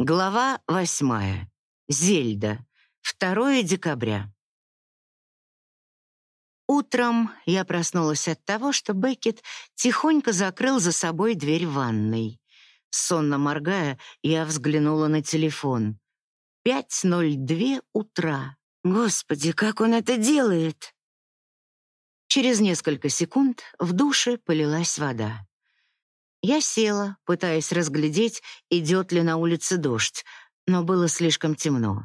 Глава восьмая. Зельда. 2 декабря. Утром я проснулась от того, что Беккет тихонько закрыл за собой дверь ванной. Сонно моргая, я взглянула на телефон. 5.02 утра. Господи, как он это делает! Через несколько секунд в душе полилась вода. Я села, пытаясь разглядеть, идет ли на улице дождь, но было слишком темно.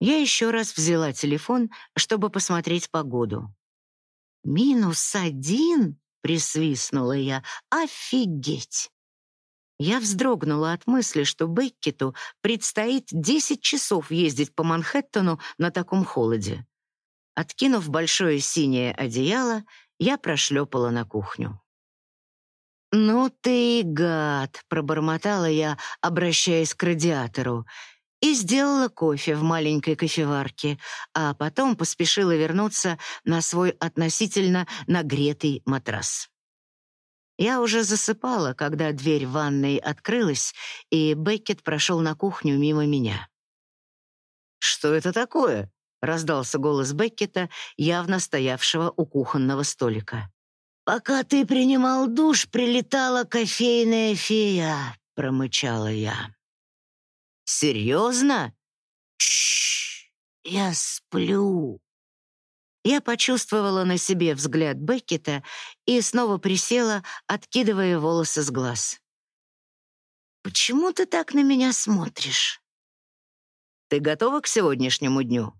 Я еще раз взяла телефон, чтобы посмотреть погоду. «Минус один?» — присвистнула я. «Офигеть!» Я вздрогнула от мысли, что Беккету предстоит 10 часов ездить по Манхэттену на таком холоде. Откинув большое синее одеяло, я прошлепала на кухню. «Ну ты гад!» — пробормотала я, обращаясь к радиатору, и сделала кофе в маленькой кофеварке, а потом поспешила вернуться на свой относительно нагретый матрас. Я уже засыпала, когда дверь ванной открылась, и Беккет прошел на кухню мимо меня. «Что это такое?» — раздался голос Беккета, явно стоявшего у кухонного столика. «Пока ты принимал душ, прилетала кофейная фея», — промычала я. «Серьезно?» «Шш, я сплю». Я почувствовала на себе взгляд Беккета и снова присела, откидывая волосы с глаз. «Почему ты так на меня смотришь?» «Ты готова к сегодняшнему дню?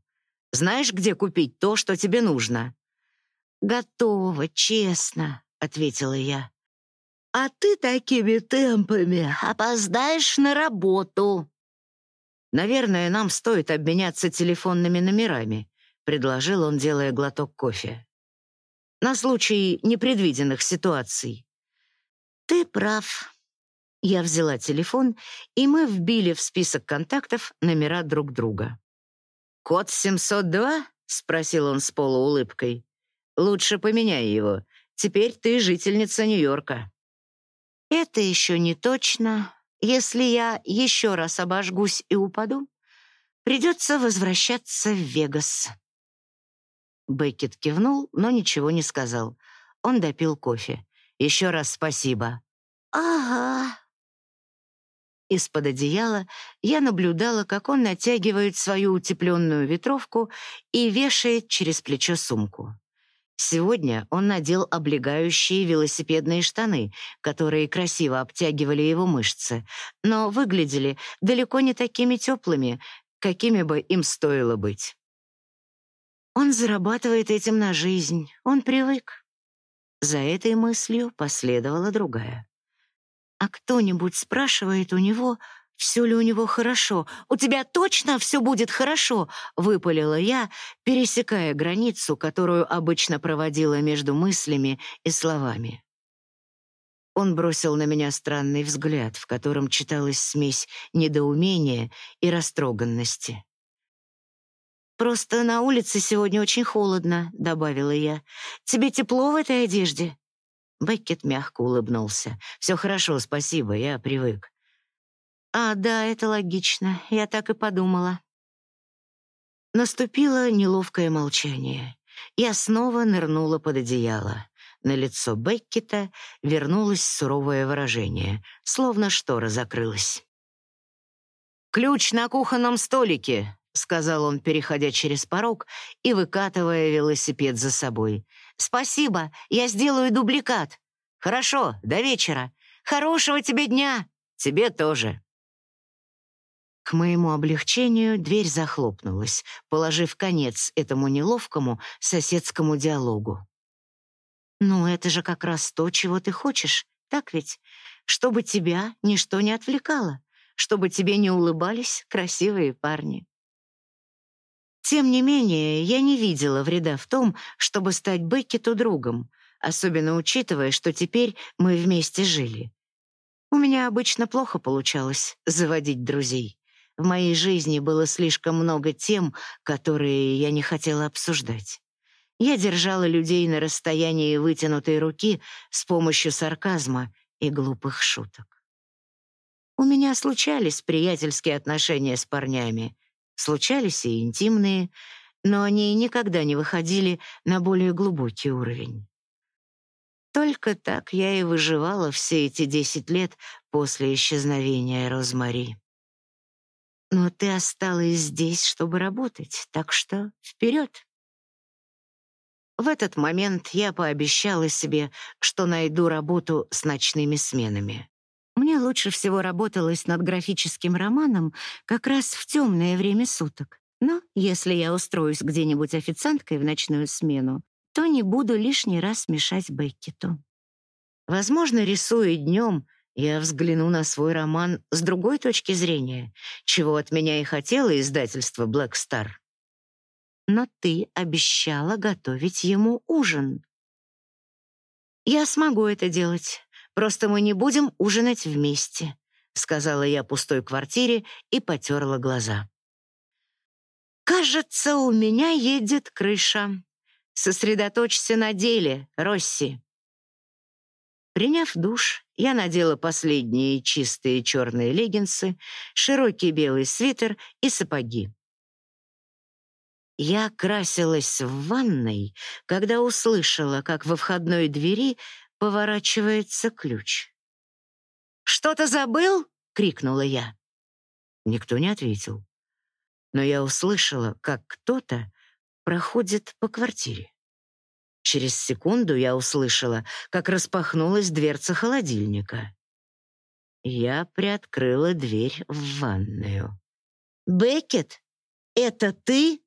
Знаешь, где купить то, что тебе нужно?» «Готова, честно», — ответила я. «А ты такими темпами опоздаешь на работу». «Наверное, нам стоит обменяться телефонными номерами», — предложил он, делая глоток кофе. «На случай непредвиденных ситуаций». «Ты прав». Я взяла телефон, и мы вбили в список контактов номера друг друга. «Код 702?» — спросил он с полуулыбкой. Лучше поменяй его. Теперь ты жительница Нью-Йорка». «Это еще не точно. Если я еще раз обожгусь и упаду, придется возвращаться в Вегас». Беккет кивнул, но ничего не сказал. Он допил кофе. «Еще раз спасибо». «Ага». Из-под одеяла я наблюдала, как он натягивает свою утепленную ветровку и вешает через плечо сумку. Сегодня он надел облегающие велосипедные штаны, которые красиво обтягивали его мышцы, но выглядели далеко не такими теплыми, какими бы им стоило быть. Он зарабатывает этим на жизнь, он привык. За этой мыслью последовала другая. А кто-нибудь спрашивает у него, «Все ли у него хорошо? У тебя точно все будет хорошо?» — выпалила я, пересекая границу, которую обычно проводила между мыслями и словами. Он бросил на меня странный взгляд, в котором читалась смесь недоумения и растроганности. «Просто на улице сегодня очень холодно», — добавила я. «Тебе тепло в этой одежде?» Беккет мягко улыбнулся. «Все хорошо, спасибо, я привык». А, да, это логично. Я так и подумала. Наступило неловкое молчание. Я снова нырнула под одеяло. На лицо Беккета вернулось суровое выражение, словно штора закрылась. «Ключ на кухонном столике», — сказал он, переходя через порог и выкатывая велосипед за собой. «Спасибо, я сделаю дубликат». «Хорошо, до вечера. Хорошего тебе дня». «Тебе тоже». К моему облегчению дверь захлопнулась, положив конец этому неловкому соседскому диалогу. «Ну, это же как раз то, чего ты хочешь, так ведь? Чтобы тебя ничто не отвлекало, чтобы тебе не улыбались красивые парни». Тем не менее, я не видела вреда в том, чтобы стать Беккету другом, особенно учитывая, что теперь мы вместе жили. У меня обычно плохо получалось заводить друзей. В моей жизни было слишком много тем, которые я не хотела обсуждать. Я держала людей на расстоянии вытянутой руки с помощью сарказма и глупых шуток. У меня случались приятельские отношения с парнями, случались и интимные, но они никогда не выходили на более глубокий уровень. Только так я и выживала все эти десять лет после исчезновения Розмари. Но ты осталась здесь, чтобы работать, так что вперед. В этот момент я пообещала себе, что найду работу с ночными сменами. Мне лучше всего работалось над графическим романом как раз в темное время суток. Но если я устроюсь где-нибудь официанткой в ночную смену, то не буду лишний раз мешать Беккету. Возможно, рисуя днем, я взгляну на свой роман с другой точки зрения, чего от меня и хотело издательство Black Star. Но ты обещала готовить ему ужин. Я смогу это делать, просто мы не будем ужинать вместе, сказала я пустой квартире и потерла глаза. Кажется, у меня едет крыша. Сосредоточься на деле, Росси. Приняв душ, я надела последние чистые черные леггинсы, широкий белый свитер и сапоги. Я красилась в ванной, когда услышала, как во входной двери поворачивается ключ. «Что-то забыл?» — крикнула я. Никто не ответил. Но я услышала, как кто-то проходит по квартире. Через секунду я услышала, как распахнулась дверца холодильника. Я приоткрыла дверь в ванную. «Беккет, это ты?»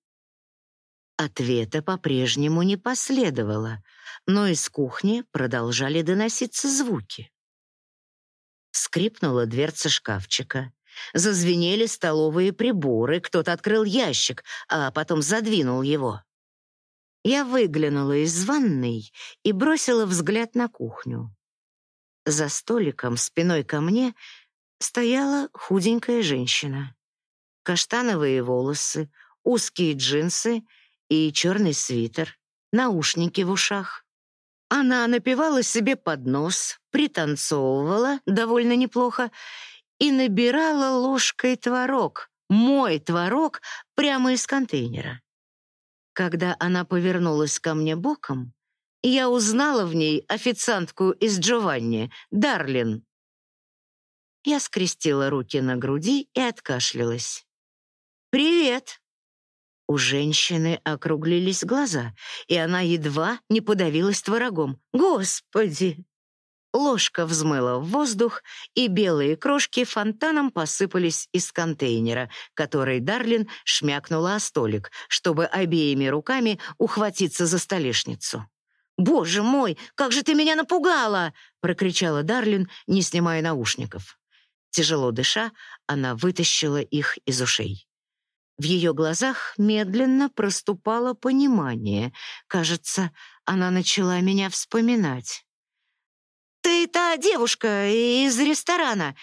Ответа по-прежнему не последовало, но из кухни продолжали доноситься звуки. Скрипнула дверца шкафчика. Зазвенели столовые приборы, кто-то открыл ящик, а потом задвинул его. Я выглянула из ванной и бросила взгляд на кухню. За столиком спиной ко мне стояла худенькая женщина. Каштановые волосы, узкие джинсы и черный свитер, наушники в ушах. Она напевала себе под нос, пританцовывала довольно неплохо и набирала ложкой творог, мой творог, прямо из контейнера. Когда она повернулась ко мне боком, я узнала в ней официантку из Джованни, Дарлин. Я скрестила руки на груди и откашлялась. «Привет!» У женщины округлились глаза, и она едва не подавилась творогом. «Господи!» Ложка взмыла в воздух, и белые крошки фонтаном посыпались из контейнера, который Дарлин шмякнула о столик, чтобы обеими руками ухватиться за столешницу. «Боже мой, как же ты меня напугала!» — прокричала Дарлин, не снимая наушников. Тяжело дыша, она вытащила их из ушей. В ее глазах медленно проступало понимание. Кажется, она начала меня вспоминать. «Ты та девушка из ресторана.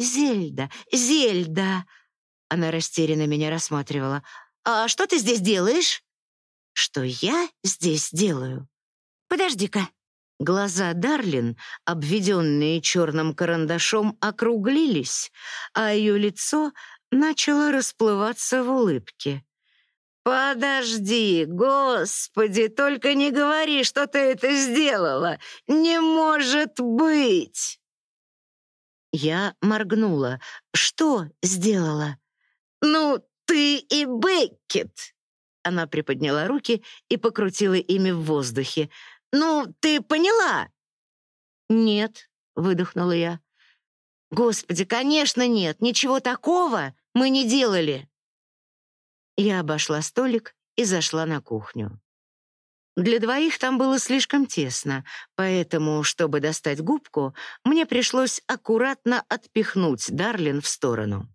Зельда, Зельда!» Она растерянно меня рассматривала. «А что ты здесь делаешь?» «Что я здесь делаю?» «Подожди-ка». Глаза Дарлин, обведенные черным карандашом, округлились, а ее лицо начало расплываться в улыбке. «Подожди, господи, только не говори, что ты это сделала! Не может быть!» Я моргнула. «Что сделала?» «Ну, ты и Беккет!» Она приподняла руки и покрутила ими в воздухе. «Ну, ты поняла?» «Нет», — выдохнула я. «Господи, конечно нет, ничего такого мы не делали!» Я обошла столик и зашла на кухню. Для двоих там было слишком тесно, поэтому, чтобы достать губку, мне пришлось аккуратно отпихнуть Дарлин в сторону.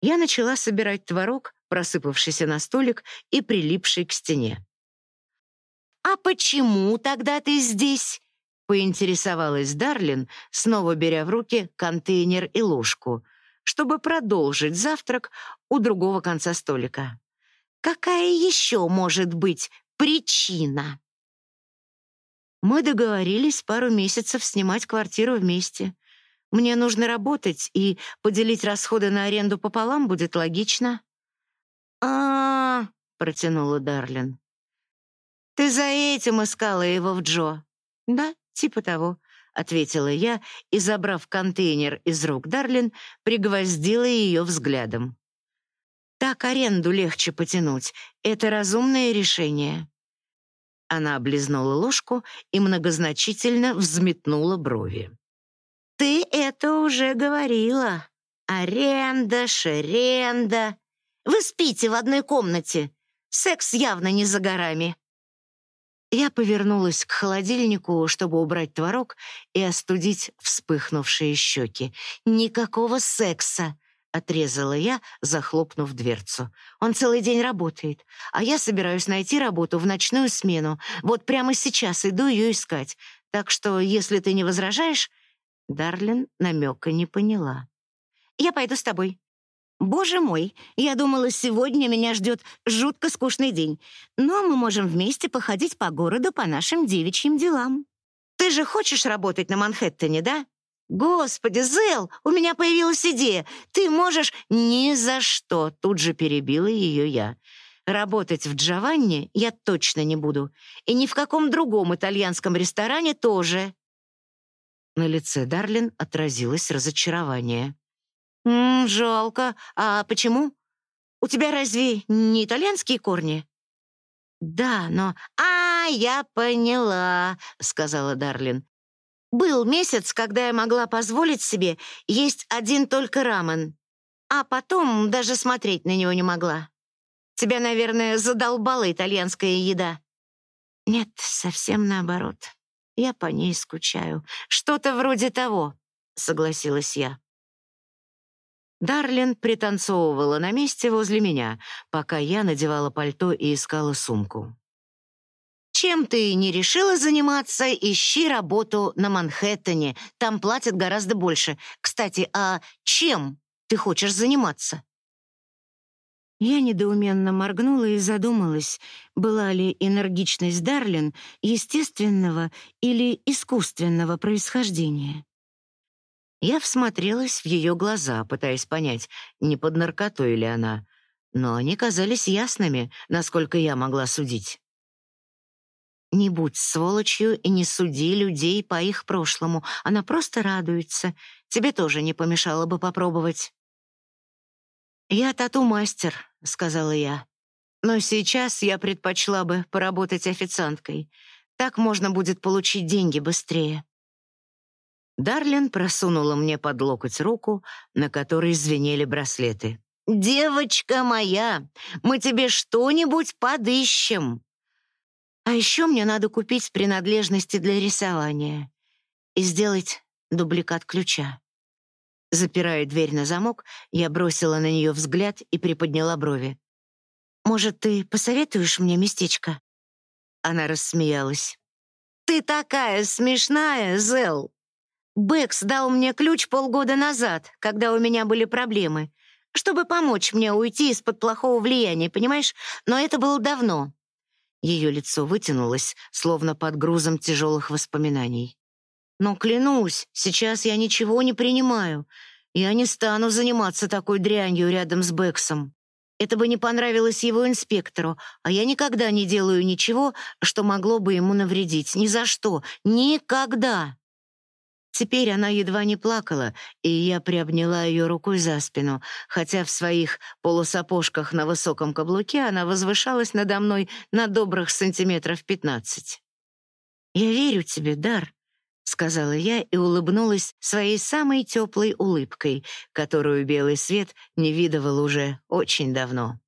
Я начала собирать творог, просыпавшийся на столик и прилипший к стене. «А почему тогда ты здесь?» — поинтересовалась Дарлин, снова беря в руки контейнер и ложку — чтобы продолжить завтрак у другого конца столика. Какая еще может быть причина? Мы договорились пару месяцев снимать квартиру вместе. Мне нужно работать, и поделить расходы на аренду пополам будет логично. а, протянула Дарлин. «Ты за этим искала его в Джо?» «Да, типа того», — ответила я и, забрав контейнер из рук Дарлин, пригвоздила ее взглядом. «Так аренду легче потянуть. Это разумное решение». Она облизнула ложку и многозначительно взметнула брови. «Ты это уже говорила. Аренда, шеренда. Вы спите в одной комнате. Секс явно не за горами». Я повернулась к холодильнику, чтобы убрать творог и остудить вспыхнувшие щеки. «Никакого секса!» — отрезала я, захлопнув дверцу. «Он целый день работает, а я собираюсь найти работу в ночную смену. Вот прямо сейчас иду ее искать. Так что, если ты не возражаешь...» Дарлин намека не поняла. «Я пойду с тобой», Боже мой, я думала, сегодня меня ждет жутко скучный день, но мы можем вместе походить по городу по нашим девичьим делам. Ты же хочешь работать на Манхэттене, да? Господи, Зел, у меня появилась идея. Ты можешь ни за что, тут же перебила ее я. Работать в Джованни я точно не буду. И ни в каком другом итальянском ресторане тоже. На лице Дарлин отразилось разочарование. «М -м, жалко. А почему? У тебя разве не итальянские корни?» «Да, но...» «А, я поняла», — сказала Дарлин. «Был месяц, когда я могла позволить себе есть один только рамен, а потом даже смотреть на него не могла. Тебя, наверное, задолбала итальянская еда». «Нет, совсем наоборот. Я по ней скучаю. Что-то вроде того», — согласилась я. Дарлин пританцовывала на месте возле меня, пока я надевала пальто и искала сумку. «Чем ты не решила заниматься, ищи работу на Манхэттене. Там платят гораздо больше. Кстати, а чем ты хочешь заниматься?» Я недоуменно моргнула и задумалась, была ли энергичность Дарлин естественного или искусственного происхождения. Я всмотрелась в ее глаза, пытаясь понять, не под наркотой ли она, но они казались ясными, насколько я могла судить. Не будь сволочью и не суди людей по их прошлому. Она просто радуется. Тебе тоже не помешало бы попробовать. «Я тату-мастер», — сказала я. «Но сейчас я предпочла бы поработать официанткой. Так можно будет получить деньги быстрее». Дарлин просунула мне под локоть руку, на которой звенели браслеты. «Девочка моя, мы тебе что-нибудь подыщем!» «А еще мне надо купить принадлежности для рисования и сделать дубликат ключа». Запирая дверь на замок, я бросила на нее взгляд и приподняла брови. «Может, ты посоветуешь мне местечко?» Она рассмеялась. «Ты такая смешная, Зел!» Бэкс дал мне ключ полгода назад, когда у меня были проблемы, чтобы помочь мне уйти из-под плохого влияния, понимаешь? Но это было давно. Ее лицо вытянулось, словно под грузом тяжелых воспоминаний. Но клянусь, сейчас я ничего не принимаю. Я не стану заниматься такой дрянью рядом с Бэксом. Это бы не понравилось его инспектору, а я никогда не делаю ничего, что могло бы ему навредить. Ни за что. Никогда. Теперь она едва не плакала, и я приобняла ее рукой за спину, хотя в своих полусапожках на высоком каблуке она возвышалась надо мной на добрых сантиметров пятнадцать. «Я верю тебе, Дар», — сказала я и улыбнулась своей самой теплой улыбкой, которую белый свет не видывал уже очень давно.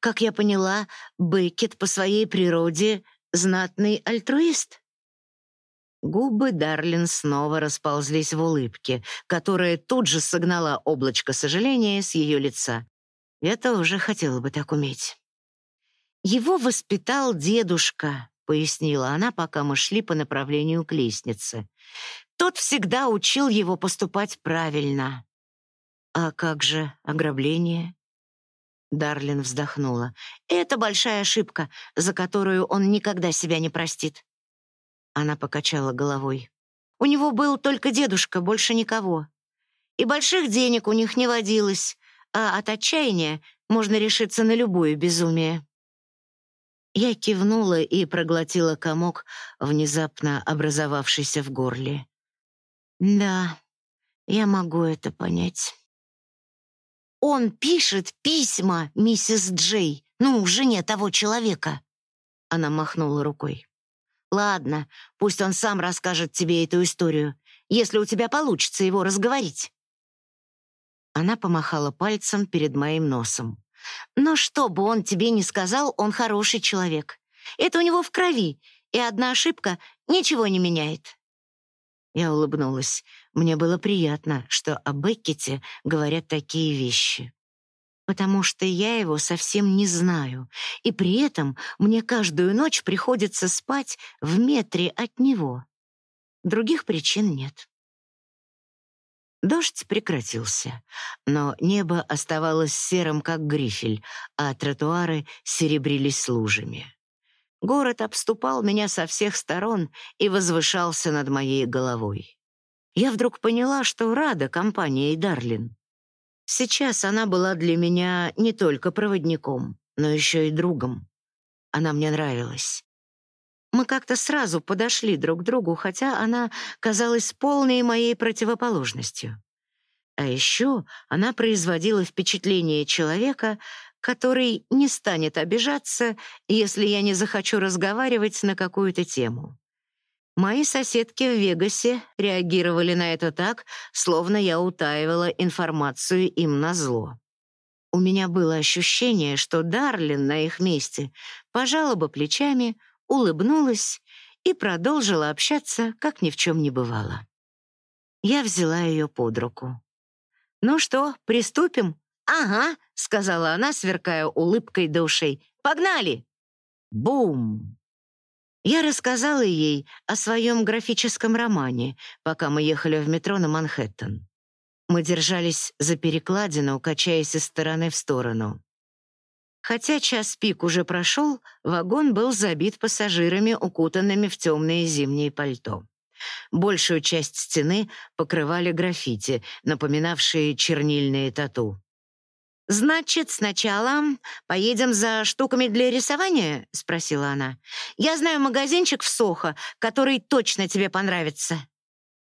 Как я поняла, Беккет по своей природе знатный альтруист. Губы Дарлин снова расползлись в улыбке, которая тут же согнала облачко сожаления с ее лица. Я тоже хотела бы так уметь. «Его воспитал дедушка», — пояснила она, пока мы шли по направлению к лестнице. «Тот всегда учил его поступать правильно». «А как же ограбление?» Дарлин вздохнула. «Это большая ошибка, за которую он никогда себя не простит. Она покачала головой. У него был только дедушка, больше никого. И больших денег у них не водилось, а от отчаяния можно решиться на любое безумие. Я кивнула и проглотила комок, внезапно образовавшийся в горле. Да, я могу это понять. Он пишет письма, миссис Джей, ну, жене того человека. Она махнула рукой. Ладно, пусть он сам расскажет тебе эту историю, если у тебя получится его разговорить. Она помахала пальцем перед моим носом. Но что бы он тебе ни сказал, он хороший человек. Это у него в крови, и одна ошибка ничего не меняет. Я улыбнулась. Мне было приятно, что о Беккете говорят такие вещи потому что я его совсем не знаю, и при этом мне каждую ночь приходится спать в метре от него. Других причин нет. Дождь прекратился, но небо оставалось серым, как грифель, а тротуары серебрились лужами. Город обступал меня со всех сторон и возвышался над моей головой. Я вдруг поняла, что рада компании Дарлин. Сейчас она была для меня не только проводником, но еще и другом. Она мне нравилась. Мы как-то сразу подошли друг к другу, хотя она казалась полной моей противоположностью. А еще она производила впечатление человека, который не станет обижаться, если я не захочу разговаривать на какую-то тему. Мои соседки в Вегасе реагировали на это так, словно я утаивала информацию им на зло. У меня было ощущение, что Дарлин на их месте пожала бы плечами, улыбнулась и продолжила общаться, как ни в чем не бывало. Я взяла ее под руку. «Ну что, приступим?» «Ага», — сказала она, сверкая улыбкой до ушей. «Погнали!» Бум! Я рассказала ей о своем графическом романе, пока мы ехали в метро на Манхэттен. Мы держались за перекладину, качаясь из стороны в сторону. Хотя час пик уже прошел, вагон был забит пассажирами, укутанными в темные зимние пальто. Большую часть стены покрывали граффити, напоминавшие чернильные тату. «Значит, сначала поедем за штуками для рисования?» — спросила она. «Я знаю магазинчик в Сохо, который точно тебе понравится».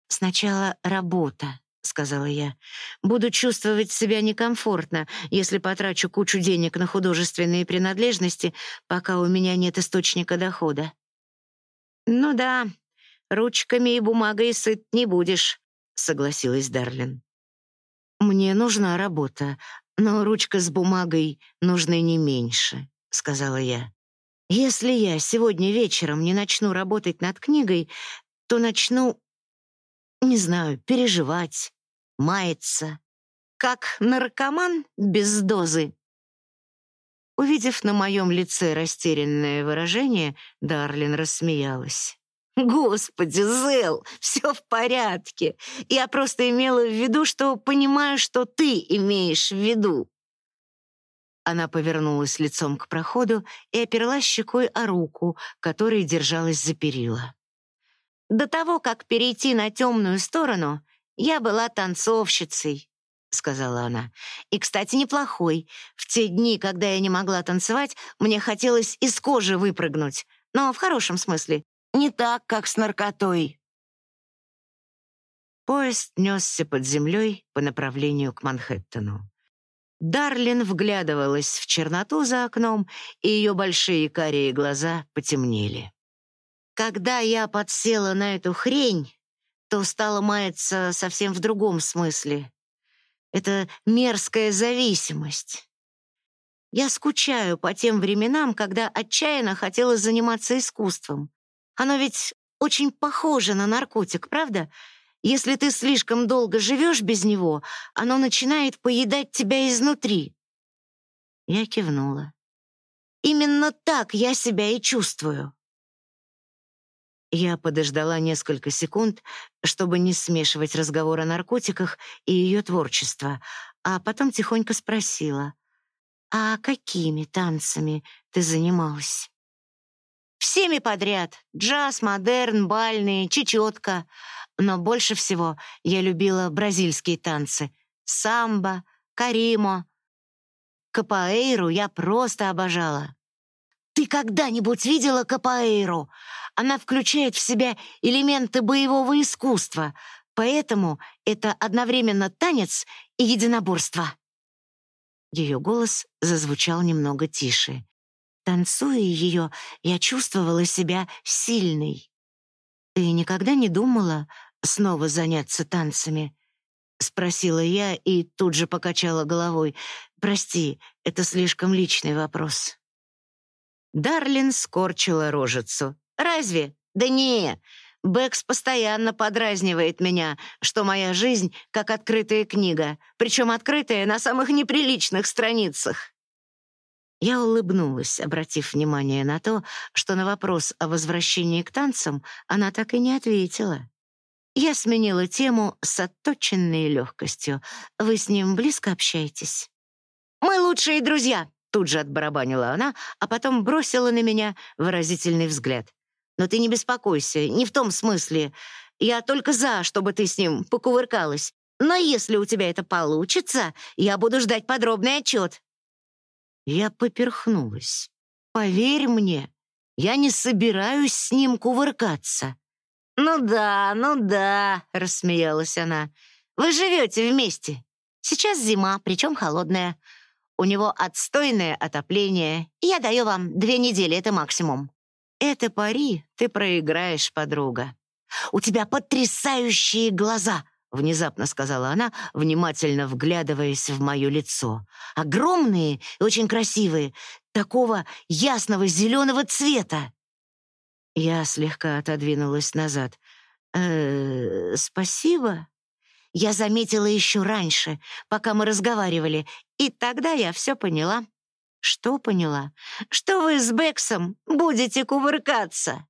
«Сначала работа», — сказала я. «Буду чувствовать себя некомфортно, если потрачу кучу денег на художественные принадлежности, пока у меня нет источника дохода». «Ну да, ручками и бумагой сыт не будешь», — согласилась Дарлин. «Мне нужна работа, но ручка с бумагой нужны не меньше», — сказала я. «Если я сегодня вечером не начну работать над книгой, то начну, не знаю, переживать, маяться, как наркоман без дозы». Увидев на моем лице растерянное выражение, Дарлин рассмеялась. «Господи, Зел, все в порядке. Я просто имела в виду, что понимаю, что ты имеешь в виду». Она повернулась лицом к проходу и оперлась щекой о руку, которой держалась за перила. «До того, как перейти на темную сторону, я была танцовщицей», — сказала она. «И, кстати, неплохой. В те дни, когда я не могла танцевать, мне хотелось из кожи выпрыгнуть, но в хорошем смысле, не так, как с наркотой. Поезд несся под землей по направлению к Манхэттену. Дарлин вглядывалась в черноту за окном, и ее большие карие глаза потемнели. Когда я подсела на эту хрень, то стала маяться совсем в другом смысле. Это мерзкая зависимость. Я скучаю по тем временам, когда отчаянно хотела заниматься искусством. Оно ведь очень похоже на наркотик, правда? Если ты слишком долго живешь без него, оно начинает поедать тебя изнутри. Я кивнула. Именно так я себя и чувствую. Я подождала несколько секунд, чтобы не смешивать разговор о наркотиках и ее творчество, а потом тихонько спросила, «А какими танцами ты занималась?» Всеми подряд. Джаз, модерн, бальные, чечетка. Но больше всего я любила бразильские танцы. Самбо, каримо. Капоэйру я просто обожала. Ты когда-нибудь видела капоэйру? Она включает в себя элементы боевого искусства, поэтому это одновременно танец и единоборство. Ее голос зазвучал немного тише. Танцуя ее, я чувствовала себя сильной. «Ты никогда не думала снова заняться танцами?» — спросила я и тут же покачала головой. «Прости, это слишком личный вопрос». Дарлин скорчила рожицу. «Разве? Да не! Бэкс постоянно подразнивает меня, что моя жизнь как открытая книга, причем открытая на самых неприличных страницах». Я улыбнулась, обратив внимание на то, что на вопрос о возвращении к танцам она так и не ответила. Я сменила тему с отточенной легкостью. «Вы с ним близко общаетесь?» «Мы лучшие друзья!» Тут же отбарабанила она, а потом бросила на меня выразительный взгляд. «Но ты не беспокойся, не в том смысле. Я только за, чтобы ты с ним покувыркалась. Но если у тебя это получится, я буду ждать подробный отчет». Я поперхнулась. «Поверь мне, я не собираюсь с ним кувыркаться». «Ну да, ну да», — рассмеялась она. «Вы живете вместе. Сейчас зима, причем холодная. У него отстойное отопление. Я даю вам две недели, это максимум. Это пари ты проиграешь, подруга. У тебя потрясающие глаза, внезапно сказала она, внимательно вглядываясь в мое лицо. Огромные и очень красивые, такого ясного зеленого цвета. Я слегка отодвинулась назад. «Э, спасибо. Я заметила еще раньше, пока мы разговаривали, и тогда я все поняла. Что поняла? Что вы с Бексом будете кувыркаться.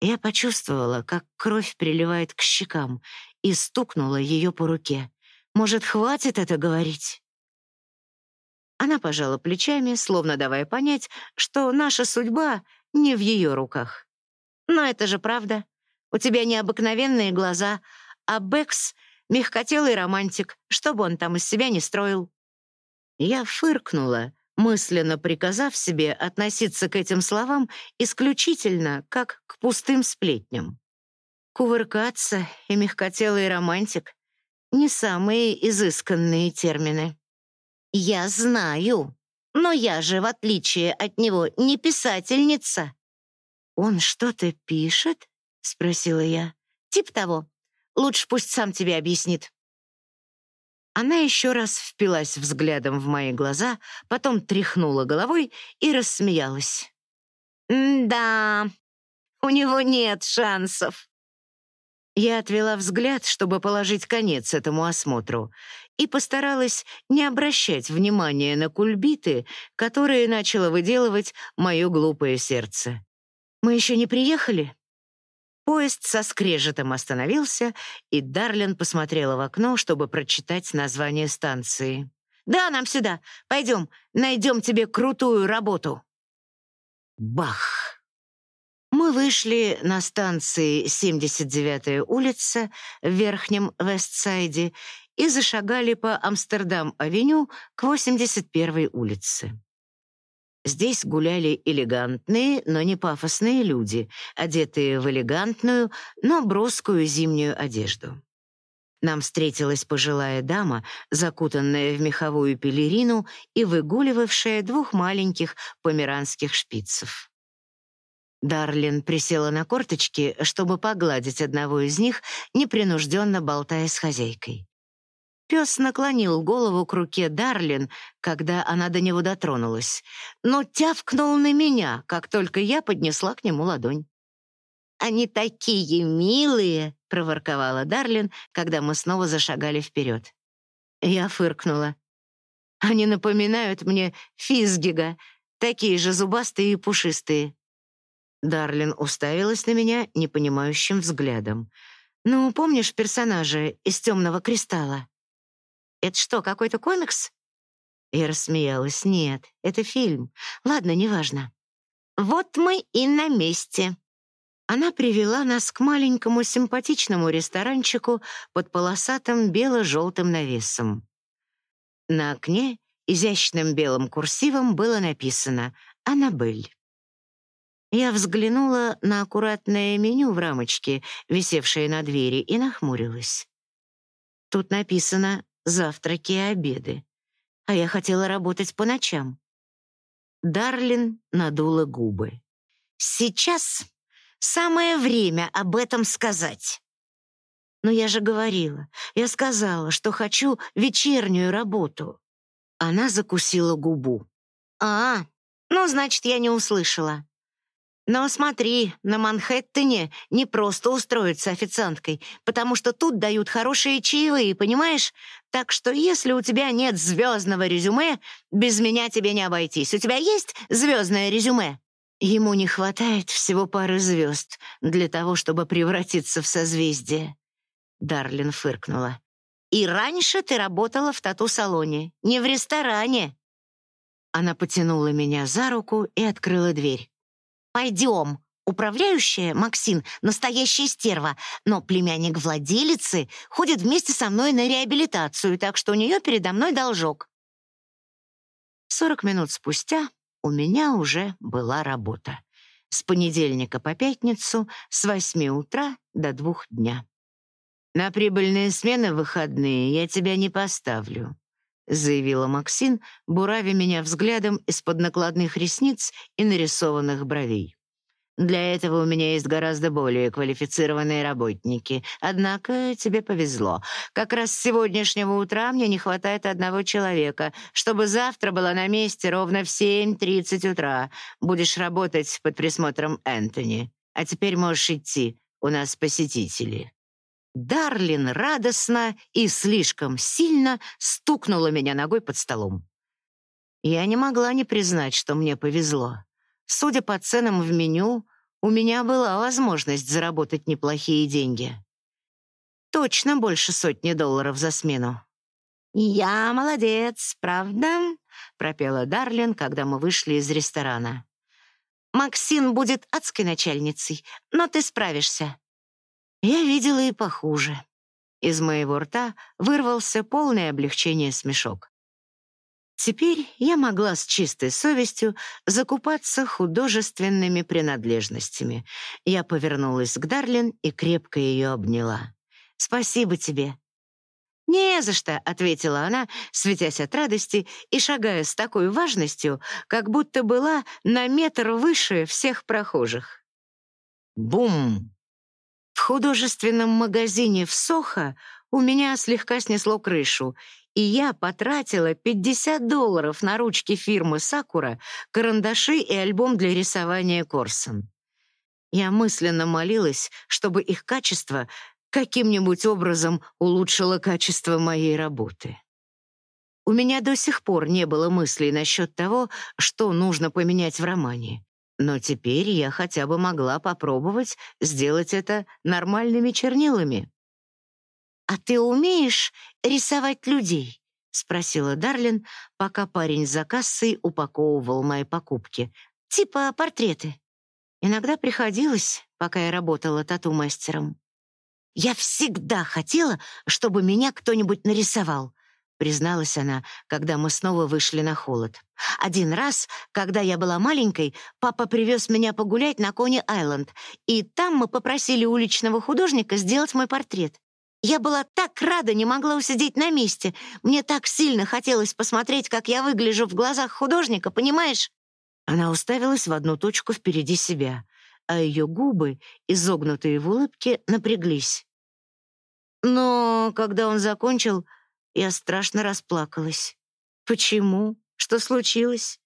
Я почувствовала, как кровь приливает к щекам, и стукнула ее по руке. Может, хватит это говорить? Она пожала плечами, словно давая понять, что наша судьба не в ее руках. Но это же правда. У тебя необыкновенные глаза, а Бекс Мягкотелый романтик, чтобы он там из себя не строил. Я фыркнула, мысленно приказав себе относиться к этим словам исключительно как к пустым сплетням. Кувыркаться и мягкотелый романтик — не самые изысканные термины. «Я знаю, но я же, в отличие от него, не писательница». «Он что-то пишет?» — спросила я. «Тип того. Лучше пусть сам тебе объяснит». Она еще раз впилась взглядом в мои глаза, потом тряхнула головой и рассмеялась. «Да, у него нет шансов». Я отвела взгляд, чтобы положить конец этому осмотру, и постаралась не обращать внимания на кульбиты, которые начало выделывать мое глупое сердце. «Мы еще не приехали?» Поезд со скрежетом остановился, и Дарлин посмотрела в окно, чтобы прочитать название станции. «Да, нам сюда. Пойдем, найдем тебе крутую работу». Бах! Мы вышли на станции 79-я улица в Верхнем Вестсайде и зашагали по Амстердам-авеню к 81-й улице. Здесь гуляли элегантные, но не пафосные люди, одетые в элегантную, но броскую зимнюю одежду. Нам встретилась пожилая дама, закутанная в меховую пелерину и выгуливавшая двух маленьких померанских шпицев. Дарлин присела на корточки, чтобы погладить одного из них, непринужденно болтая с хозяйкой. Пес наклонил голову к руке Дарлин, когда она до него дотронулась, но тявкнул на меня, как только я поднесла к нему ладонь. «Они такие милые!» — проворковала Дарлин, когда мы снова зашагали вперед. Я фыркнула. «Они напоминают мне физгига, такие же зубастые и пушистые». Дарлин уставилась на меня непонимающим взглядом. «Ну, помнишь персонажа из «Темного кристалла»?» Это что, какой-то комикс?» Я рассмеялась. «Нет, это фильм. Ладно, неважно». вот мы и на месте». Она привела нас к маленькому симпатичному ресторанчику под полосатым бело-желтым навесом. На окне изящным белым курсивом было написано «Аннабель». Я взглянула на аккуратное меню в рамочке, висевшее на двери, и нахмурилась. Тут написано «завтраки и обеды», а я хотела работать по ночам. Дарлин надула губы. «Сейчас самое время об этом сказать». «Но я же говорила, я сказала, что хочу вечернюю работу». Она закусила губу. «А, ну, значит, я не услышала. Но смотри, на Манхэттене не просто устроиться официанткой, потому что тут дают хорошие чаевые, понимаешь? Так что если у тебя нет звездного резюме, без меня тебе не обойтись. У тебя есть звездное резюме? Ему не хватает всего пары звезд для того, чтобы превратиться в созвездие. Дарлин фыркнула. И раньше ты работала в тату-салоне, не в ресторане. Она потянула меня за руку и открыла дверь. «Пойдем». Управляющая, Максин, настоящая стерва, но племянник владелицы ходит вместе со мной на реабилитацию, так что у нее передо мной должок. Сорок минут спустя у меня уже была работа. С понедельника по пятницу с восьми утра до двух дня. На прибыльные смены выходные я тебя не поставлю заявила Максин, буравя меня взглядом из-под накладных ресниц и нарисованных бровей. Для этого у меня есть гораздо более квалифицированные работники. Однако тебе повезло. Как раз с сегодняшнего утра мне не хватает одного человека, чтобы завтра была на месте ровно в 7.30 утра. Будешь работать под присмотром Энтони. А теперь можешь идти. У нас посетители. Дарлин радостно и слишком сильно стукнула меня ногой под столом. Я не могла не признать, что мне повезло. Судя по ценам в меню, у меня была возможность заработать неплохие деньги. Точно больше сотни долларов за смену. «Я молодец, правда?» — пропела Дарлин, когда мы вышли из ресторана. «Максин будет адской начальницей, но ты справишься. Я видела и похуже. Из моего рта вырвался полное облегчение смешок. Теперь я могла с чистой совестью закупаться художественными принадлежностями. Я повернулась к Дарлин и крепко ее обняла. «Спасибо тебе». «Не за что», — ответила она, светясь от радости и шагая с такой важностью, как будто была на метр выше всех прохожих. Бум! В художественном магазине в Сохо у меня слегка снесло крышу, и я потратила 50 долларов на ручки фирмы «Сакура», карандаши и альбом для рисования Корсон. Я мысленно молилась, чтобы их качество каким-нибудь образом улучшило качество моей работы. У меня до сих пор не было мыслей насчет того, что нужно поменять в романе. Но теперь я хотя бы могла попробовать сделать это нормальными чернилами. «А ты умеешь рисовать людей?» — спросила Дарлин, пока парень за кассой упаковывал мои покупки. «Типа портреты». Иногда приходилось, пока я работала тату-мастером. «Я всегда хотела, чтобы меня кто-нибудь нарисовал», призналась она, когда мы снова вышли на холод. Один раз, когда я была маленькой, папа привез меня погулять на Кони-Айленд, и там мы попросили уличного художника сделать мой портрет. Я была так рада, не могла усидеть на месте. Мне так сильно хотелось посмотреть, как я выгляжу в глазах художника, понимаешь? Она уставилась в одну точку впереди себя, а ее губы, изогнутые в улыбке, напряглись. Но когда он закончил, я страшно расплакалась. Почему? Что случилось?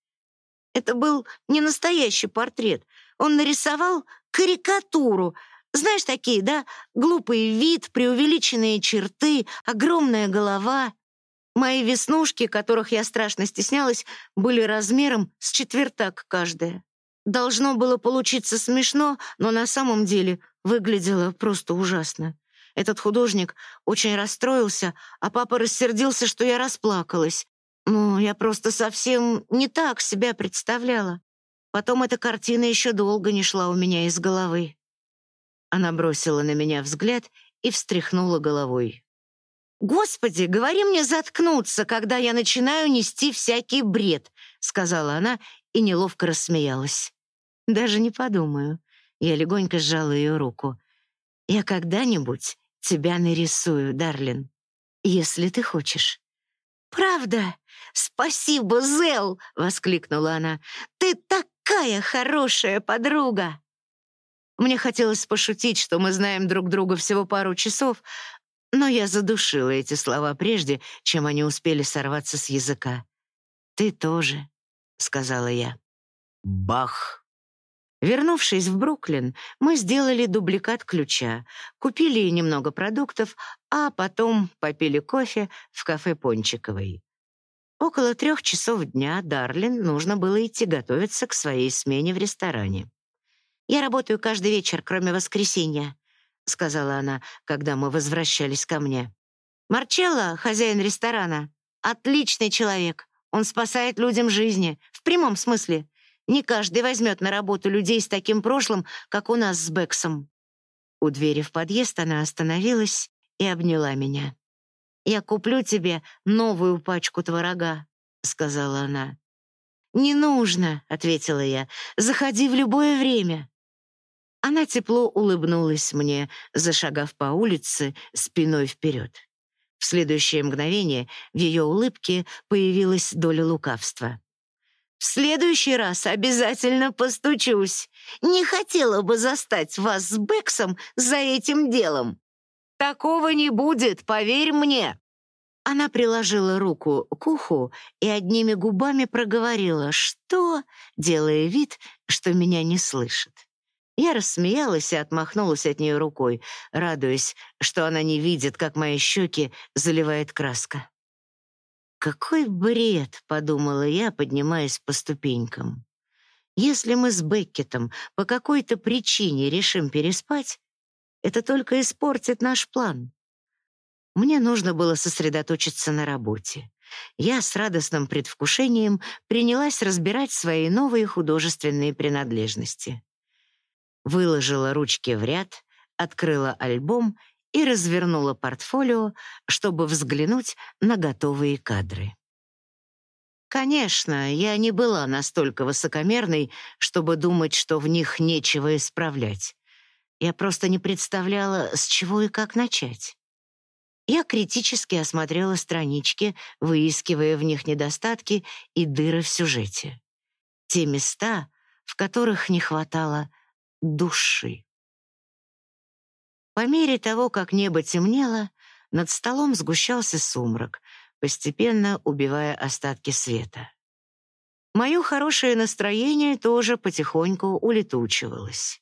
Это был не настоящий портрет. Он нарисовал карикатуру. Знаешь, такие, да? Глупый вид, преувеличенные черты, огромная голова. Мои веснушки, которых я страшно стеснялась, были размером с четвертак каждая. Должно было получиться смешно, но на самом деле выглядело просто ужасно. Этот художник очень расстроился, а папа рассердился, что я расплакалась. Ну, я просто совсем не так себя представляла. Потом эта картина еще долго не шла у меня из головы. Она бросила на меня взгляд и встряхнула головой. «Господи, говори мне заткнуться, когда я начинаю нести всякий бред», сказала она и неловко рассмеялась. «Даже не подумаю». Я легонько сжала ее руку. «Я когда-нибудь тебя нарисую, Дарлин, если ты хочешь». «Правда? Спасибо, Зел!» — воскликнула она. «Ты такая хорошая подруга!» Мне хотелось пошутить, что мы знаем друг друга всего пару часов, но я задушила эти слова прежде, чем они успели сорваться с языка. «Ты тоже», — сказала я. Бах! Вернувшись в Бруклин, мы сделали дубликат ключа, купили немного продуктов, а потом попили кофе в кафе Пончиковой. Около трех часов дня Дарлин нужно было идти готовиться к своей смене в ресторане. «Я работаю каждый вечер, кроме воскресенья», — сказала она, когда мы возвращались ко мне. «Марчелло, хозяин ресторана, отличный человек. Он спасает людям жизни, в прямом смысле. Не каждый возьмет на работу людей с таким прошлым, как у нас с Бэксом». У двери в подъезд она остановилась и обняла меня. «Я куплю тебе новую пачку творога», — сказала она. «Не нужно», — ответила я. «Заходи в любое время». Она тепло улыбнулась мне, зашагав по улице спиной вперед. В следующее мгновение в ее улыбке появилась доля лукавства. В следующий раз обязательно постучусь. Не хотела бы застать вас с Бэксом за этим делом. Такого не будет, поверь мне. Она приложила руку к уху и одними губами проговорила «Что?», делая вид, что меня не слышит. Я рассмеялась и отмахнулась от нее рукой, радуясь, что она не видит, как мои щеки заливает краска. «Какой бред!» — подумала я, поднимаясь по ступенькам. «Если мы с Беккетом по какой-то причине решим переспать, это только испортит наш план». Мне нужно было сосредоточиться на работе. Я с радостным предвкушением принялась разбирать свои новые художественные принадлежности. Выложила ручки в ряд, открыла альбом и развернула портфолио, чтобы взглянуть на готовые кадры. Конечно, я не была настолько высокомерной, чтобы думать, что в них нечего исправлять. Я просто не представляла, с чего и как начать. Я критически осмотрела странички, выискивая в них недостатки и дыры в сюжете. Те места, в которых не хватало души. По мере того, как небо темнело, над столом сгущался сумрак, постепенно убивая остатки света. Мое хорошее настроение тоже потихоньку улетучивалось.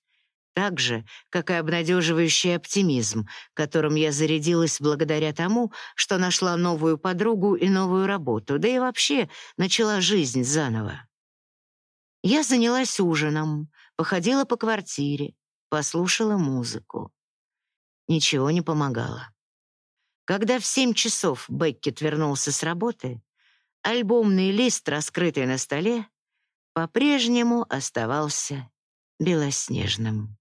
Так же, как и обнадеживающий оптимизм, которым я зарядилась благодаря тому, что нашла новую подругу и новую работу, да и вообще начала жизнь заново. Я занялась ужином, походила по квартире, послушала музыку. Ничего не помогало. Когда в семь часов Беккет вернулся с работы, альбомный лист, раскрытый на столе, по-прежнему оставался белоснежным.